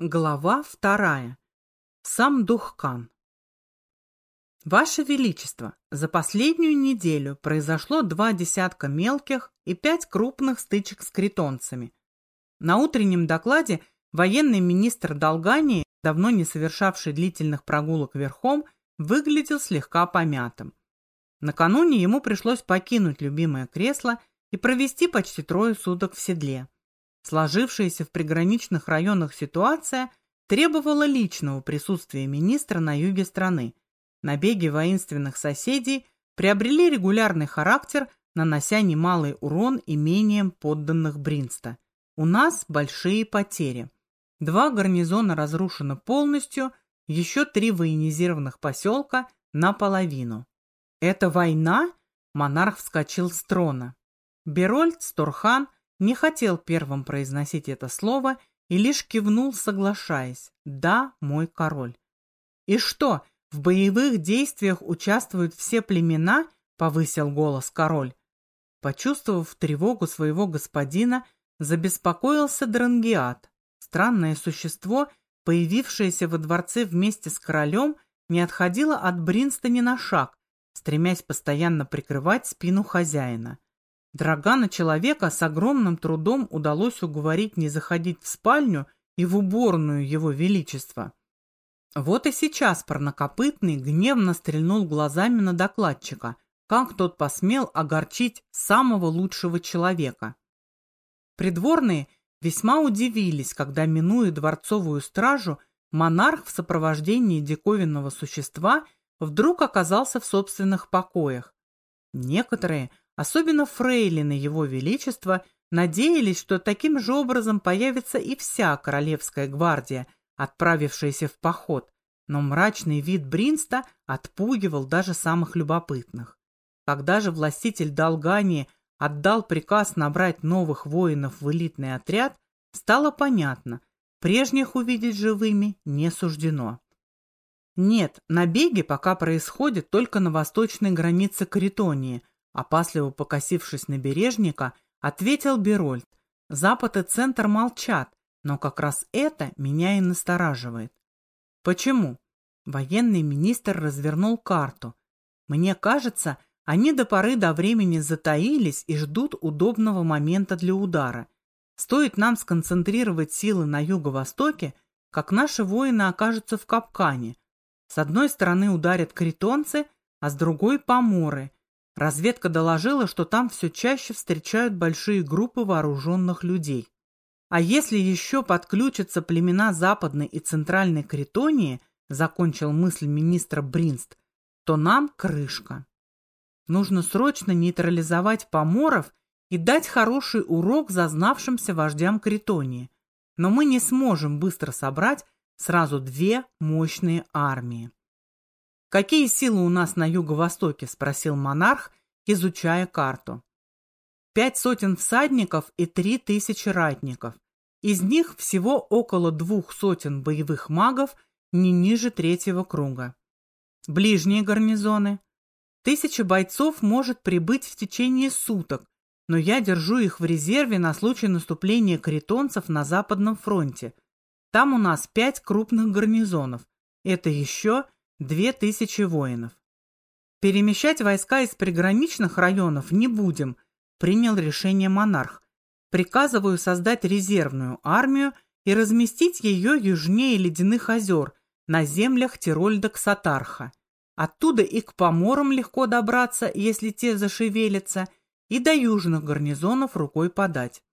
Глава вторая. Сам Духкан. Ваше Величество, за последнюю неделю произошло два десятка мелких и пять крупных стычек с критонцами. На утреннем докладе военный министр Долгании, давно не совершавший длительных прогулок верхом, выглядел слегка помятым. Накануне ему пришлось покинуть любимое кресло и провести почти трое суток в седле. Сложившаяся в приграничных районах ситуация требовала личного присутствия министра на юге страны. Набеги воинственных соседей приобрели регулярный характер, нанося немалый урон имениям подданных Бринста. У нас большие потери. Два гарнизона разрушены полностью, еще три военизированных поселка наполовину. «Это война?» Монарх вскочил с трона. Берольд Сторхан не хотел первым произносить это слово и лишь кивнул, соглашаясь. «Да, мой король». «И что, в боевых действиях участвуют все племена?» — повысил голос король. Почувствовав тревогу своего господина, забеспокоился Дрангиат. Странное существо, появившееся во дворце вместе с королем, не отходило от Бринста ни на шаг, стремясь постоянно прикрывать спину хозяина. Драгана человека с огромным трудом удалось уговорить не заходить в спальню и в уборную его величества. Вот и сейчас парнокопытный гневно стрельнул глазами на докладчика, как тот посмел огорчить самого лучшего человека. Придворные весьма удивились, когда, минуя дворцовую стражу, монарх в сопровождении диковинного существа вдруг оказался в собственных покоях. Некоторые – Особенно фрейлины его величества надеялись, что таким же образом появится и вся королевская гвардия, отправившаяся в поход, но мрачный вид Бринста отпугивал даже самых любопытных. Когда же властитель Долгании отдал приказ набрать новых воинов в элитный отряд, стало понятно, прежних увидеть живыми не суждено. Нет, набеги пока происходят только на восточной границе Каритонии – Опасливо покосившись на бережника, ответил Берольд. Запад и центр молчат, но как раз это меня и настораживает. Почему? Военный министр развернул карту. Мне кажется, они до поры до времени затаились и ждут удобного момента для удара. Стоит нам сконцентрировать силы на юго-востоке, как наши воины окажутся в капкане. С одной стороны ударят критонцы, а с другой – поморы, Разведка доложила, что там все чаще встречают большие группы вооруженных людей. А если еще подключатся племена Западной и Центральной Критонии, закончил мысль министра Бринст, то нам крышка. Нужно срочно нейтрализовать поморов и дать хороший урок зазнавшимся вождям Критонии. Но мы не сможем быстро собрать сразу две мощные армии. «Какие силы у нас на юго-востоке?» – спросил монарх, изучая карту. «Пять сотен всадников и три тысячи ратников. Из них всего около двух сотен боевых магов не ниже третьего круга. Ближние гарнизоны. Тысяча бойцов может прибыть в течение суток, но я держу их в резерве на случай наступления критонцев на Западном фронте. Там у нас пять крупных гарнизонов. Это еще Две тысячи воинов. Перемещать войска из приграничных районов не будем, принял решение монарх. Приказываю создать резервную армию и разместить ее южнее Ледяных озер, на землях Тирольда-Ксатарха. Оттуда и к поморам легко добраться, если те зашевелятся, и до южных гарнизонов рукой подать.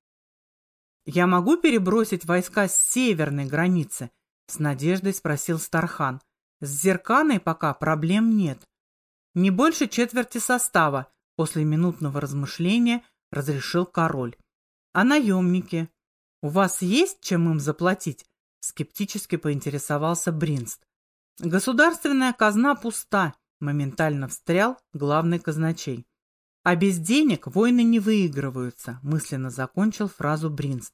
«Я могу перебросить войска с северной границы?» — с надеждой спросил Стархан. С Зерканой пока проблем нет. Не больше четверти состава, после минутного размышления разрешил король. А наемники? У вас есть чем им заплатить? Скептически поинтересовался Бринст. Государственная казна пуста, моментально встрял главный казначей. А без денег войны не выигрываются, мысленно закончил фразу Бринст.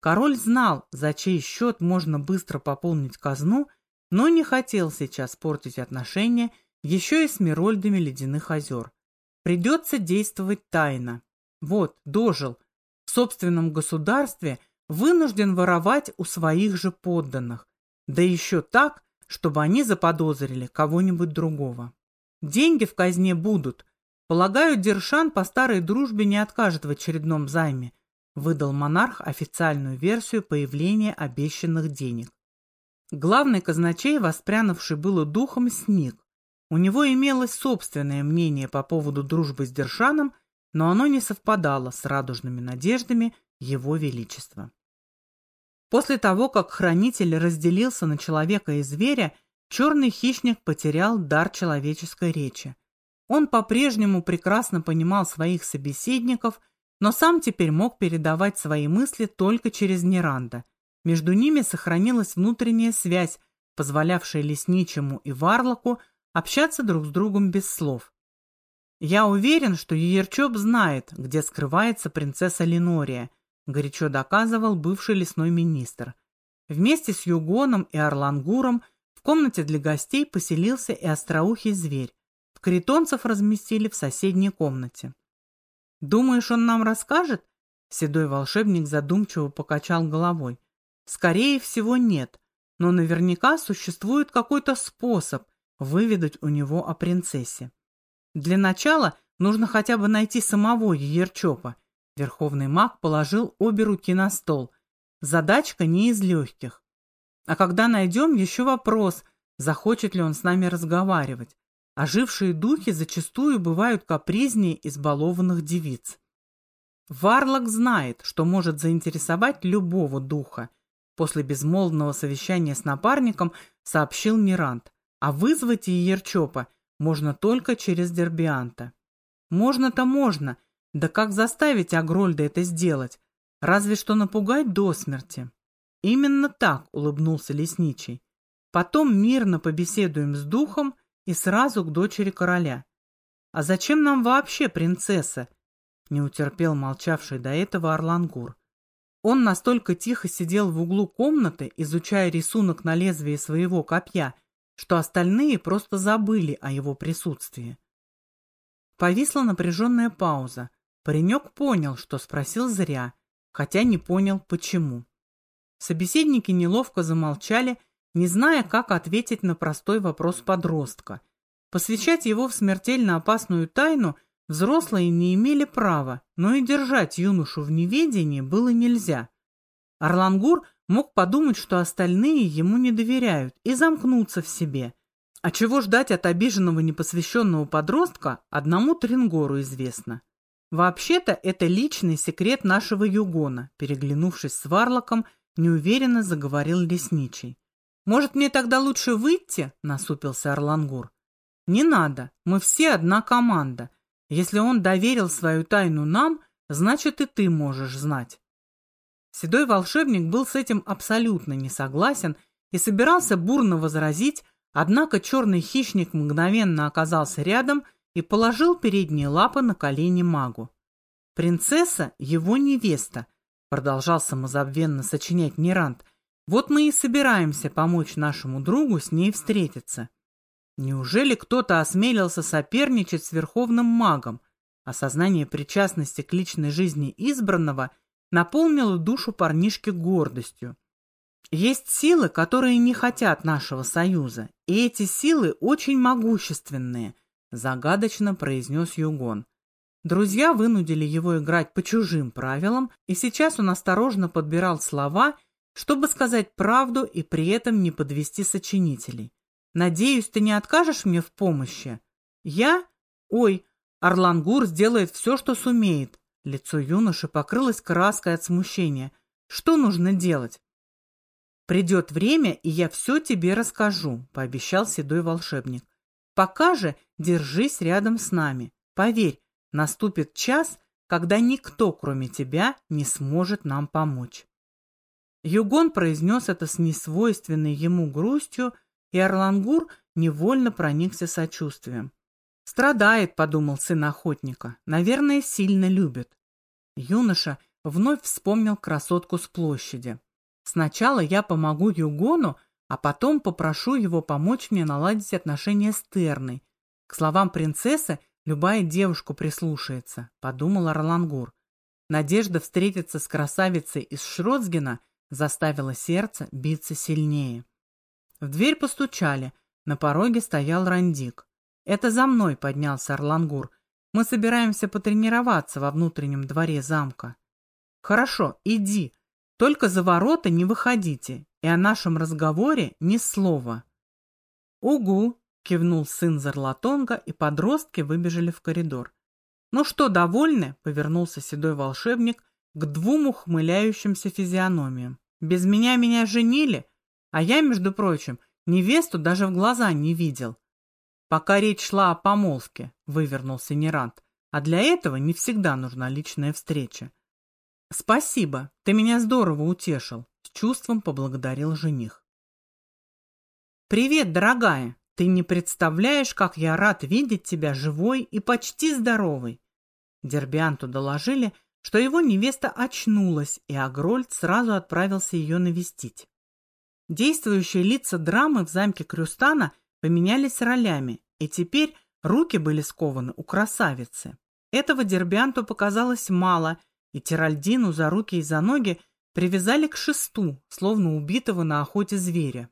Король знал, за чей счет можно быстро пополнить казну но не хотел сейчас портить отношения еще и с Мирольдами Ледяных озер. Придется действовать тайно. Вот, дожил. В собственном государстве вынужден воровать у своих же подданных, да еще так, чтобы они заподозрили кого-нибудь другого. Деньги в казне будут. Полагаю, Дершан по старой дружбе не откажет в очередном займе, выдал монарх официальную версию появления обещанных денег. Главный казначей, воспрянувший было духом, сник. У него имелось собственное мнение по поводу дружбы с Дершаном, но оно не совпадало с радужными надеждами его величества. После того, как хранитель разделился на человека и зверя, черный хищник потерял дар человеческой речи. Он по-прежнему прекрасно понимал своих собеседников, но сам теперь мог передавать свои мысли только через Неранда. Между ними сохранилась внутренняя связь, позволявшая лесничему и варлоку общаться друг с другом без слов. «Я уверен, что Ерчоп знает, где скрывается принцесса Ленория», горячо доказывал бывший лесной министр. Вместе с Югоном и Орлангуром в комнате для гостей поселился и остроухий зверь. Критонцев разместили в соседней комнате. «Думаешь, он нам расскажет?» Седой волшебник задумчиво покачал головой. «Скорее всего, нет, но наверняка существует какой-то способ выведать у него о принцессе. Для начала нужно хотя бы найти самого Ерчопа, Верховный маг положил обе руки на стол. Задачка не из легких. А когда найдем, еще вопрос, захочет ли он с нами разговаривать. Ожившие духи зачастую бывают капризнее избалованных девиц. Варлок знает, что может заинтересовать любого духа. После безмолвного совещания с напарником сообщил Мирант. А вызвать Иерчопа можно только через Дербианта. Можно-то можно, да как заставить Агрольда это сделать? Разве что напугать до смерти. Именно так улыбнулся лесничий. Потом мирно побеседуем с духом и сразу к дочери короля. А зачем нам вообще принцесса? Не утерпел молчавший до этого Орлангур. Он настолько тихо сидел в углу комнаты, изучая рисунок на лезвии своего копья, что остальные просто забыли о его присутствии. Повисла напряженная пауза. Паренек понял, что спросил зря, хотя не понял, почему. Собеседники неловко замолчали, не зная, как ответить на простой вопрос подростка. Посвящать его в смертельно опасную тайну взрослые не имели права, но и держать юношу в неведении было нельзя. Орлангур мог подумать, что остальные ему не доверяют, и замкнуться в себе. А чего ждать от обиженного непосвященного подростка, одному Трингору известно. «Вообще-то это личный секрет нашего Югона», переглянувшись с Варлоком, неуверенно заговорил лесничий. «Может, мне тогда лучше выйти?» – насупился Орлангур. «Не надо, мы все одна команда. Если он доверил свою тайну нам, значит и ты можешь знать». Седой волшебник был с этим абсолютно не согласен и собирался бурно возразить, однако черный хищник мгновенно оказался рядом – и положил передние лапы на колени магу. «Принцесса — его невеста», — продолжал самозабвенно сочинять Нерант. «Вот мы и собираемся помочь нашему другу с ней встретиться». Неужели кто-то осмелился соперничать с верховным магом? Осознание причастности к личной жизни избранного наполнило душу парнишки гордостью. Есть силы, которые не хотят нашего союза, и эти силы очень могущественные – загадочно произнес Югон. Друзья вынудили его играть по чужим правилам, и сейчас он осторожно подбирал слова, чтобы сказать правду и при этом не подвести сочинителей. «Надеюсь, ты не откажешь мне в помощи?» «Я? Ой, Орлангур сделает все, что сумеет». Лицо юноши покрылось краской от смущения. «Что нужно делать?» «Придет время, и я все тебе расскажу», — пообещал седой волшебник. Пока же держись рядом с нами. Поверь, наступит час, когда никто, кроме тебя, не сможет нам помочь. Югон произнес это с несвойственной ему грустью, и Орлангур невольно проникся сочувствием. «Страдает», — подумал сын охотника, — «наверное, сильно любит». Юноша вновь вспомнил красотку с площади. «Сначала я помогу Югону, а потом попрошу его помочь мне наладить отношения с Терной. К словам принцессы любая девушка прислушается, подумал Орлангур. Надежда встретиться с красавицей из Шротсгена заставила сердце биться сильнее. В дверь постучали, на пороге стоял Рандик. «Это за мной», — поднялся Орлангур. «Мы собираемся потренироваться во внутреннем дворе замка». «Хорошо, иди. Только за ворота не выходите, и о нашем разговоре ни слова». «Угу», — кивнул сын Зарлатонга, и подростки выбежали в коридор. «Ну что, довольны?» — повернулся седой волшебник к двум ухмыляющимся физиономиям. «Без меня меня женили, а я, между прочим, невесту даже в глаза не видел. Пока речь шла о помолвке, вывернулся Нерант, а для этого не всегда нужна личная встреча. Спасибо, ты меня здорово утешил, с чувством поблагодарил жених. Привет, дорогая, ты не представляешь, как я рад видеть тебя живой и почти здоровой. Дербианту доложили, что его невеста очнулась, и Агрольд сразу отправился ее навестить. Действующие лица драмы в замке Крюстана поменялись ролями, и теперь руки были скованы у красавицы. Этого Дербянту показалось мало, и Тиральдину за руки и за ноги привязали к шесту, словно убитого на охоте зверя.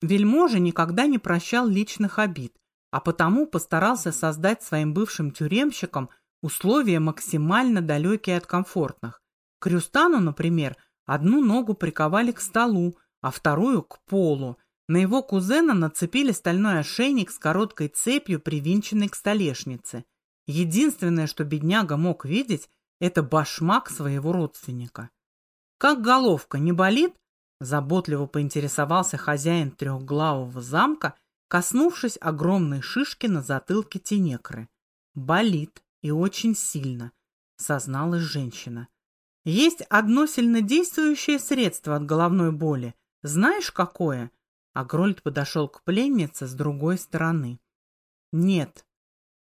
Вельможа никогда не прощал личных обид, а потому постарался создать своим бывшим тюремщикам условия максимально далекие от комфортных. Крюстану, например, одну ногу приковали к столу, а вторую к полу. На его кузена нацепили стальной ошейник с короткой цепью, привинченной к столешнице. Единственное, что бедняга мог видеть, это башмак своего родственника. «Как головка, не болит?» Заботливо поинтересовался хозяин трехглавого замка, коснувшись огромной шишки на затылке Тенекры. «Болит, и очень сильно», — созналась женщина. «Есть одно сильнодействующее средство от головной боли — знаешь, какое?» А Грольд подошел к пленнице с другой стороны. «Нет».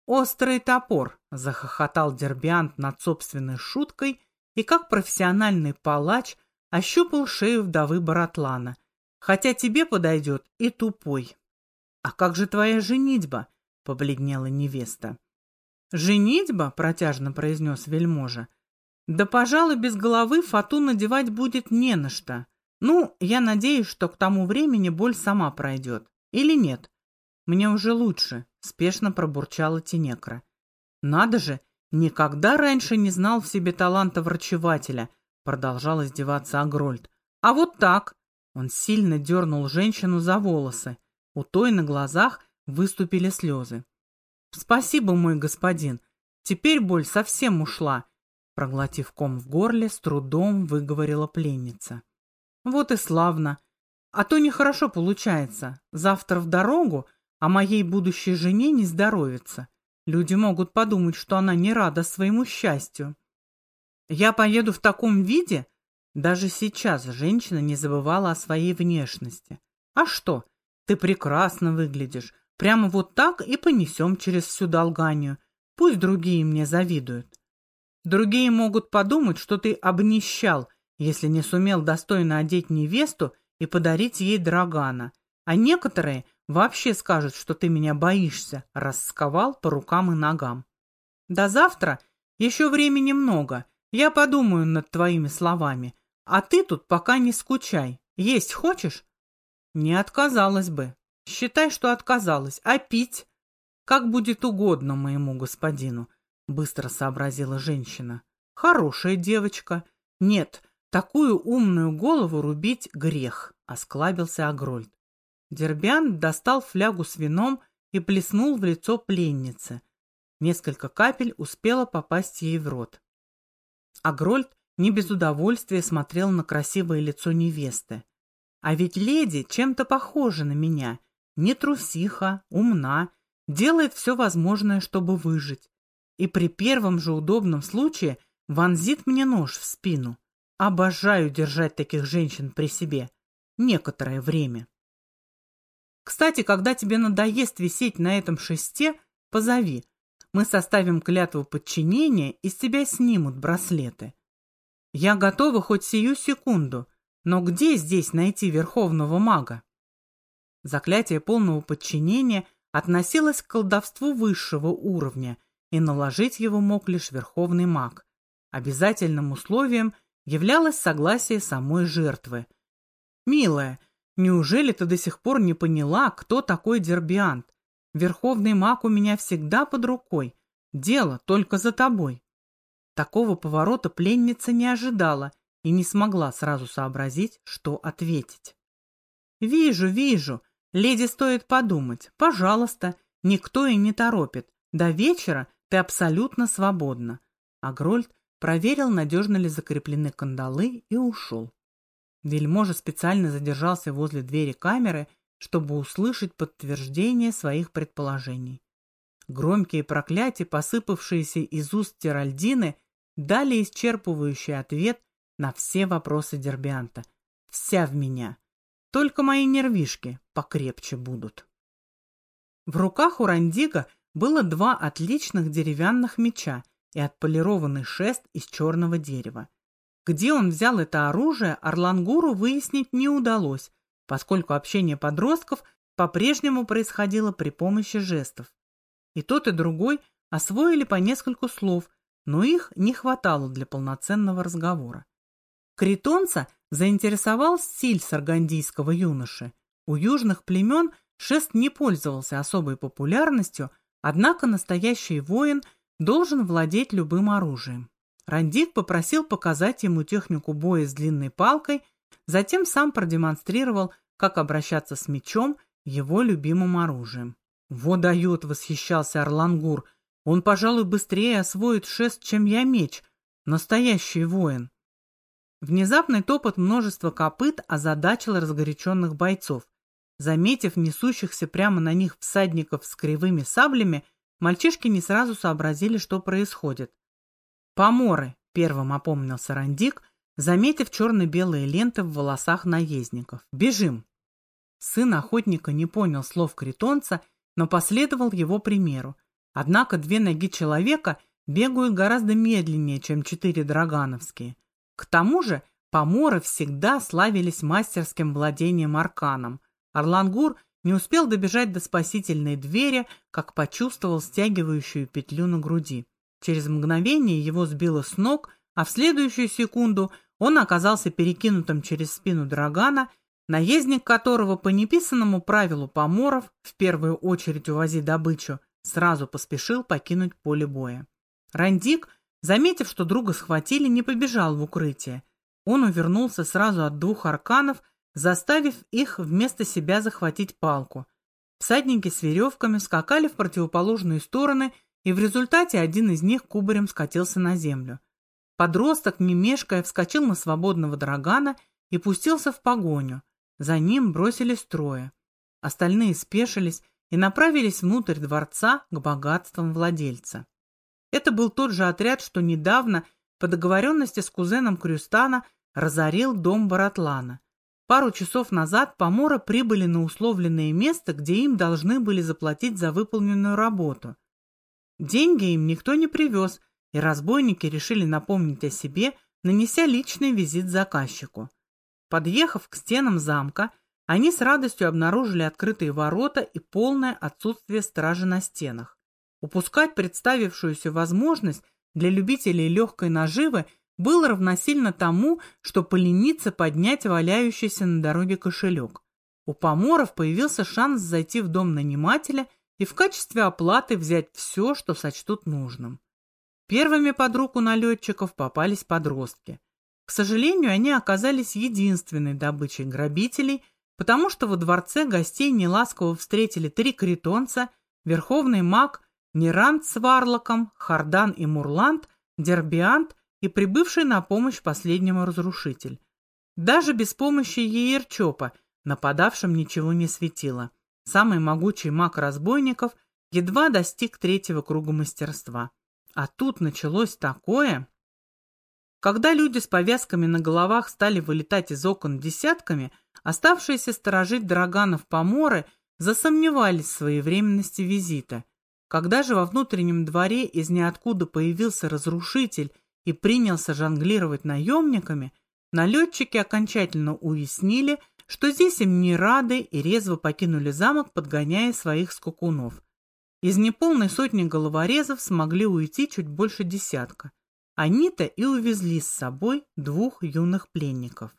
«Острый топор», — захохотал Дербиант над собственной шуткой и, как профессиональный палач, ощупал шею вдовы Баратлана. «Хотя тебе подойдет и тупой». «А как же твоя женитьба?» — побледнела невеста. «Женитьба?» — протяжно произнес вельможа. «Да, пожалуй, без головы фату надевать будет не на что. Ну, я надеюсь, что к тому времени боль сама пройдет. Или нет? Мне уже лучше, спешно пробурчала Тенекра. Надо же, никогда раньше не знал в себе таланта врачевателя, продолжал издеваться Агрольд. А вот так. Он сильно дернул женщину за волосы. У той на глазах выступили слезы. «Спасибо, мой господин. Теперь боль совсем ушла», проглотив ком в горле, с трудом выговорила пленница. Вот и славно. А то нехорошо получается. Завтра в дорогу, а моей будущей жене не здоровится. Люди могут подумать, что она не рада своему счастью. Я поеду в таком виде? Даже сейчас женщина не забывала о своей внешности. А что? Ты прекрасно выглядишь. Прямо вот так и понесем через всю долганию. Пусть другие мне завидуют. Другие могут подумать, что ты обнищал если не сумел достойно одеть невесту и подарить ей драгана. А некоторые вообще скажут, что ты меня боишься, рассковал по рукам и ногам. До завтра еще времени много, я подумаю над твоими словами, а ты тут пока не скучай. Есть хочешь? Не отказалась бы. Считай, что отказалась. А пить? Как будет угодно моему господину, быстро сообразила женщина. Хорошая девочка. Нет, Такую умную голову рубить грех, осклабился Агрольд. Дербян достал флягу с вином и плеснул в лицо пленницы. Несколько капель успело попасть ей в рот. Агрольд не без удовольствия смотрел на красивое лицо невесты. А ведь леди чем-то похожа на меня. Не трусиха, умна, делает все возможное, чтобы выжить. И при первом же удобном случае вонзит мне нож в спину. Обожаю держать таких женщин при себе. Некоторое время. Кстати, когда тебе надоест висеть на этом шесте, позови. Мы составим клятву подчинения, и с тебя снимут браслеты. Я готова хоть сию секунду, но где здесь найти верховного мага? Заклятие полного подчинения относилось к колдовству высшего уровня, и наложить его мог лишь верховный маг. Обязательным условием являлось согласие самой жертвы. «Милая, неужели ты до сих пор не поняла, кто такой Дербиант? Верховный маг у меня всегда под рукой. Дело только за тобой». Такого поворота пленница не ожидала и не смогла сразу сообразить, что ответить. «Вижу, вижу. Леди стоит подумать. Пожалуйста, никто и не торопит. До вечера ты абсолютно свободна». А Грольд проверил, надежно ли закреплены кандалы, и ушел. Вельможа специально задержался возле двери камеры, чтобы услышать подтверждение своих предположений. Громкие проклятия, посыпавшиеся из уст Тиральдины, дали исчерпывающий ответ на все вопросы Дербианта. Вся в меня. Только мои нервишки покрепче будут. В руках у Рандига было два отличных деревянных меча и отполированный шест из черного дерева. Где он взял это оружие, Орлангуру выяснить не удалось, поскольку общение подростков по-прежнему происходило при помощи жестов. И тот, и другой освоили по нескольку слов, но их не хватало для полноценного разговора. Критонца заинтересовал стиль саргандийского юноши. У южных племен шест не пользовался особой популярностью, однако настоящий воин должен владеть любым оружием. Рандик попросил показать ему технику боя с длинной палкой, затем сам продемонстрировал, как обращаться с мечом, его любимым оружием. «Вот дает!» — восхищался Орлангур. «Он, пожалуй, быстрее освоит шест, чем я меч. Настоящий воин!» Внезапный топот множества копыт озадачил разгоряченных бойцов. Заметив несущихся прямо на них всадников с кривыми саблями, мальчишки не сразу сообразили, что происходит. «Поморы!» — первым опомнился Рандик, заметив черно-белые ленты в волосах наездников. «Бежим!» Сын охотника не понял слов критонца, но последовал его примеру. Однако две ноги человека бегают гораздо медленнее, чем четыре драгановские. К тому же поморы всегда славились мастерским владением арканом. Орлангур не успел добежать до спасительной двери, как почувствовал стягивающую петлю на груди. Через мгновение его сбило с ног, а в следующую секунду он оказался перекинутым через спину драгана, наездник которого по неписанному правилу поморов, в первую очередь увози добычу, сразу поспешил покинуть поле боя. Рандик Заметив, что друга схватили, не побежал в укрытие. Он увернулся сразу от двух арканов, заставив их вместо себя захватить палку. Всадники с веревками скакали в противоположные стороны, и в результате один из них кубарем скатился на землю. Подросток, не мешкая, вскочил на свободного драгана и пустился в погоню. За ним бросились трое. Остальные спешились и направились внутрь дворца к богатствам владельца. Это был тот же отряд, что недавно, по договоренности с кузеном Крюстана, разорил дом Баратлана. Пару часов назад поморы прибыли на условленное место, где им должны были заплатить за выполненную работу. Деньги им никто не привез, и разбойники решили напомнить о себе, нанеся личный визит заказчику. Подъехав к стенам замка, они с радостью обнаружили открытые ворота и полное отсутствие стражи на стенах. Упускать представившуюся возможность для любителей легкой наживы было равносильно тому, что полениться поднять валяющийся на дороге кошелек. У поморов появился шанс зайти в дом нанимателя и в качестве оплаты взять все, что сочтут нужным. Первыми под руку налетчиков попались подростки. К сожалению, они оказались единственной добычей грабителей, потому что во дворце гостей неласково встретили три критонца, верховный маг Нерант с Варлоком, Хардан и Мурланд, Дербиант и прибывший на помощь последнему разрушитель. Даже без помощи Еерчопа нападавшим ничего не светило. Самый могучий маг разбойников едва достиг третьего круга мастерства. А тут началось такое... Когда люди с повязками на головах стали вылетать из окон десятками, оставшиеся сторожить Драганов поморы засомневались в своевременности визита когда же во внутреннем дворе из ниоткуда появился разрушитель и принялся жонглировать наемниками, налетчики окончательно уяснили, что здесь им не рады и резво покинули замок, подгоняя своих скакунов. Из неполной сотни головорезов смогли уйти чуть больше десятка. они-то и увезли с собой двух юных пленников.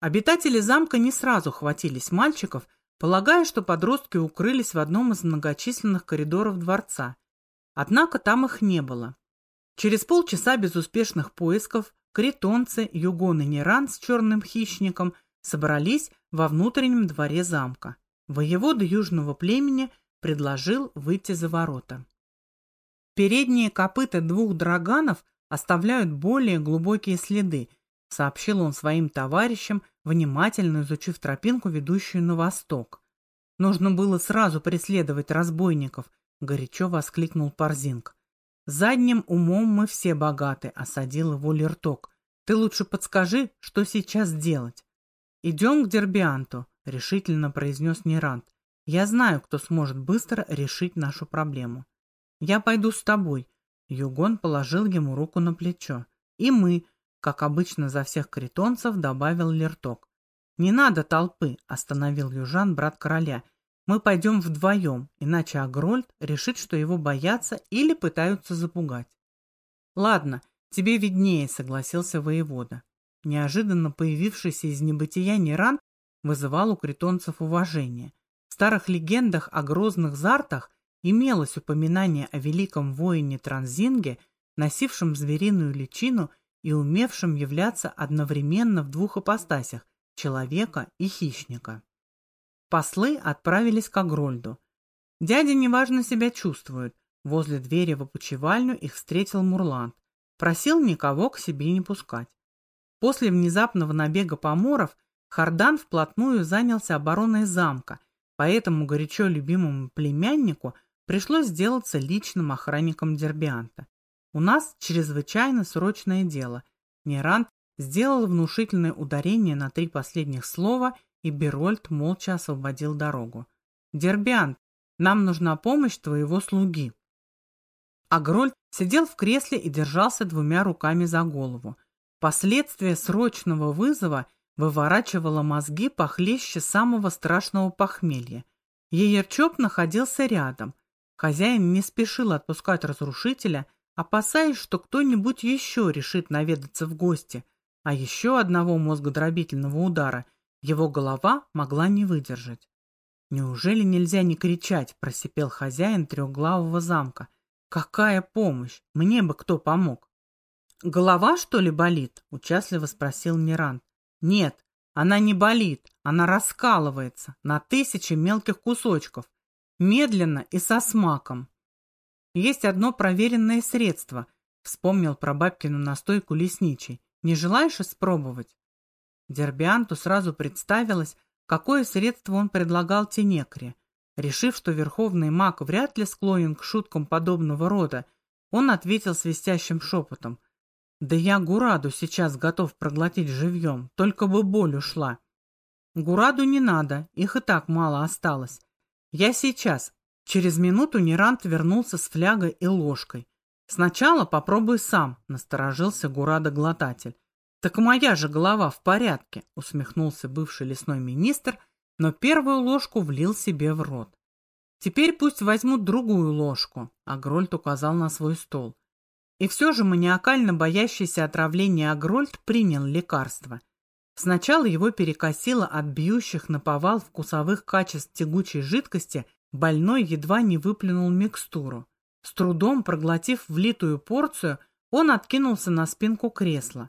Обитатели замка не сразу хватились мальчиков, полагая, что подростки укрылись в одном из многочисленных коридоров дворца. Однако там их не было. Через полчаса безуспешных поисков критонцы, Югон Неран с черным хищником собрались во внутреннем дворе замка. Воевода южного племени предложил выйти за ворота. Передние копыта двух драганов оставляют более глубокие следы, сообщил он своим товарищам, внимательно изучив тропинку, ведущую на восток. Нужно было сразу преследовать разбойников, горячо воскликнул Парзинг. Задним умом мы все богаты, осадил его Лерток. Ты лучше подскажи, что сейчас делать. Идем к Дербианту, решительно произнес Нерант. Я знаю, кто сможет быстро решить нашу проблему. Я пойду с тобой. Югон положил ему руку на плечо. И мы, как обычно за всех критонцев, добавил Лерток. Не надо толпы, остановил южан брат короля. Мы пойдем вдвоем, иначе Агрольд решит, что его боятся или пытаются запугать. Ладно, тебе виднее, согласился воевода. Неожиданно появившийся из небытия Неран вызывал у критонцев уважение старых легендах о грозных зартах имелось упоминание о великом воине Транзинге, носившем звериную личину и умевшем являться одновременно в двух ипостасях – человека и хищника. Послы отправились к Агрольду. Дядя неважно себя чувствует. Возле двери в опочивальню их встретил Мурланд. Просил никого к себе не пускать. После внезапного набега поморов Хардан вплотную занялся обороной замка Поэтому горячо любимому племяннику пришлось сделаться личным охранником Дербианта. У нас чрезвычайно срочное дело. Нерант сделал внушительное ударение на три последних слова, и Берольд молча освободил дорогу. «Дербиант, нам нужна помощь твоего слуги». Агрольд сидел в кресле и держался двумя руками за голову. Последствия срочного вызова – выворачивала мозги похлеще самого страшного похмелья. Еерчоп находился рядом. Хозяин не спешил отпускать разрушителя, опасаясь, что кто-нибудь еще решит наведаться в гости, а еще одного мозгодробительного удара его голова могла не выдержать. «Неужели нельзя не кричать?» – просипел хозяин трехглавого замка. «Какая помощь? Мне бы кто помог?» «Голова, что ли, болит?» – участливо спросил Мирант. Нет, она не болит, она раскалывается на тысячи мелких кусочков, медленно и со смаком. Есть одно проверенное средство, вспомнил про бабкину настойку лесничий. Не желаешь испробовать? Дербианту сразу представилось, какое средство он предлагал Тенекре. Решив, что верховный маг вряд ли склонен к шуткам подобного рода, он ответил свистящим шепотом. Да я Гураду сейчас готов проглотить живьем, только бы боль ушла. Гураду не надо, их и так мало осталось. Я сейчас. Через минуту Нерант вернулся с флягой и ложкой. Сначала попробуй сам, насторожился Гурада-глотатель. Так моя же голова в порядке, усмехнулся бывший лесной министр, но первую ложку влил себе в рот. Теперь пусть возьмут другую ложку, а Грольд указал на свой стол. И все же маниакально боящийся отравления Агрольд принял лекарство. Сначала его перекосило от бьющих на повал вкусовых качеств тягучей жидкости, больной едва не выплюнул микстуру. С трудом проглотив влитую порцию, он откинулся на спинку кресла.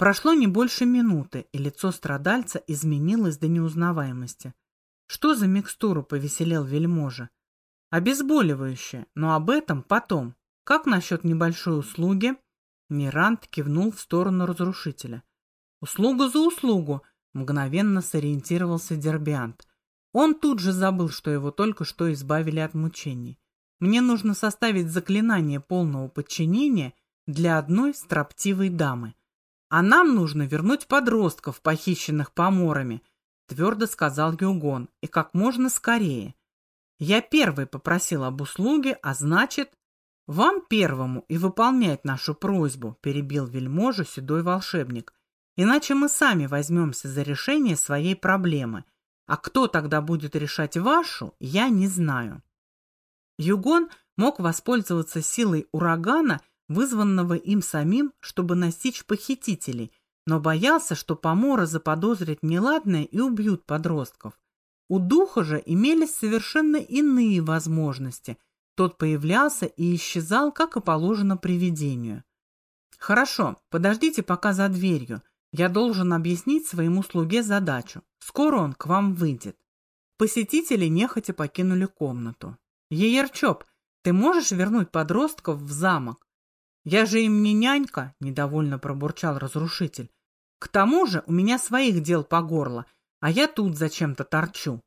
Прошло не больше минуты, и лицо страдальца изменилось до неузнаваемости. Что за микстуру повеселел вельможа? Обезболивающее, но об этом потом. Как насчет небольшой услуги? Мирант кивнул в сторону разрушителя. Услугу за услугу, мгновенно сориентировался Дербиант. Он тут же забыл, что его только что избавили от мучений. Мне нужно составить заклинание полного подчинения для одной строптивой дамы. А нам нужно вернуть подростков, похищенных поморами, твердо сказал Югон, и как можно скорее. Я первый попросил об услуге, а значит, «Вам первому и выполнять нашу просьбу», – перебил вельможу седой волшебник. «Иначе мы сами возьмемся за решение своей проблемы. А кто тогда будет решать вашу, я не знаю». Югон мог воспользоваться силой урагана вызванного им самим, чтобы настичь похитителей, но боялся, что помора заподозрят неладное и убьют подростков. У духа же имелись совершенно иные возможности. Тот появлялся и исчезал, как и положено привидению. «Хорошо, подождите пока за дверью. Я должен объяснить своему слуге задачу. Скоро он к вам выйдет». Посетители нехотя покинули комнату. «Еерчоп, ты можешь вернуть подростков в замок?» «Я же им не нянька», — недовольно пробурчал разрушитель. «К тому же у меня своих дел по горло, а я тут зачем-то торчу».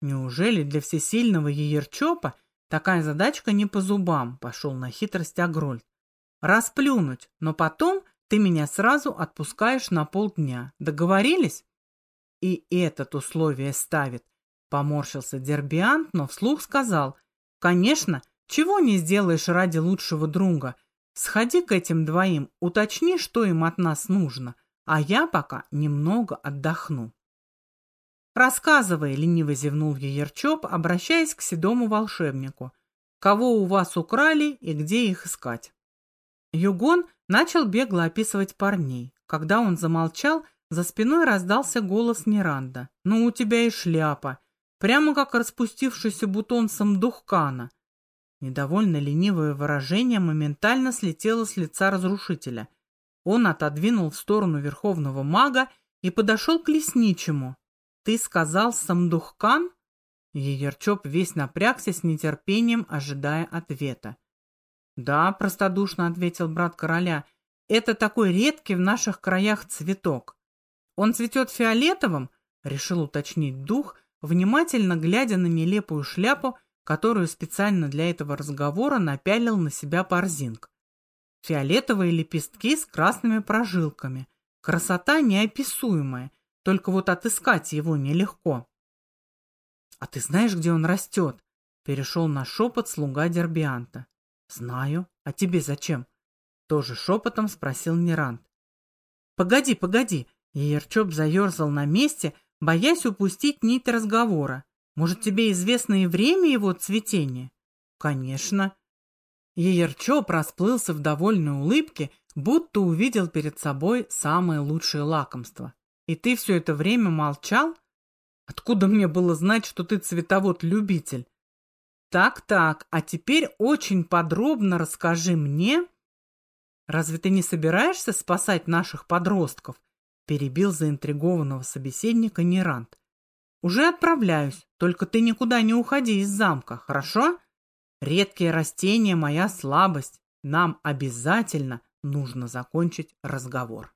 Неужели для всесильного Еерчопа такая задачка не по зубам, пошел на хитрость Агрольд. Расплюнуть, но потом ты меня сразу отпускаешь на полдня. Договорились? И этот условие ставит, Поморщился Дербиант, но вслух сказал, «Конечно, чего не сделаешь ради лучшего друга. Сходи к этим двоим, уточни, что им от нас нужно, а я пока немного отдохну». «Рассказывай», — лениво зевнул Еерчоп, обращаясь к седому волшебнику. «Кого у вас украли и где их искать?» Югон начал бегло описывать парней. Когда он замолчал, за спиной раздался голос Неранда. «Ну, у тебя и шляпа прямо как распустившийся бутон самдухкана. Недовольно ленивое выражение моментально слетело с лица разрушителя. Он отодвинул в сторону верховного мага и подошел к лесничему. «Ты сказал самдухкан?» Еерчоп весь напрягся с нетерпением, ожидая ответа. «Да», — простодушно ответил брат короля, — «это такой редкий в наших краях цветок. Он цветет фиолетовым?» — решил уточнить дух — внимательно глядя на нелепую шляпу, которую специально для этого разговора напялил на себя Парзинг. Фиолетовые лепестки с красными прожилками. Красота неописуемая, только вот отыскать его нелегко. — А ты знаешь, где он растет? — перешел на шепот слуга Дербианта. — Знаю. А тебе зачем? — тоже шепотом спросил Нерант. — Погоди, погоди. Еерчоп заерзал на месте, — боясь упустить нить разговора. Может, тебе известно и время его цветения? Конечно. Еерчо расплылся в довольной улыбке, будто увидел перед собой самое лучшее лакомство. И ты все это время молчал? Откуда мне было знать, что ты цветовод-любитель? Так-так, а теперь очень подробно расскажи мне... Разве ты не собираешься спасать наших подростков? Перебил заинтригованного собеседника Нерант. «Уже отправляюсь, только ты никуда не уходи из замка, хорошо? Редкие растения — моя слабость. Нам обязательно нужно закончить разговор».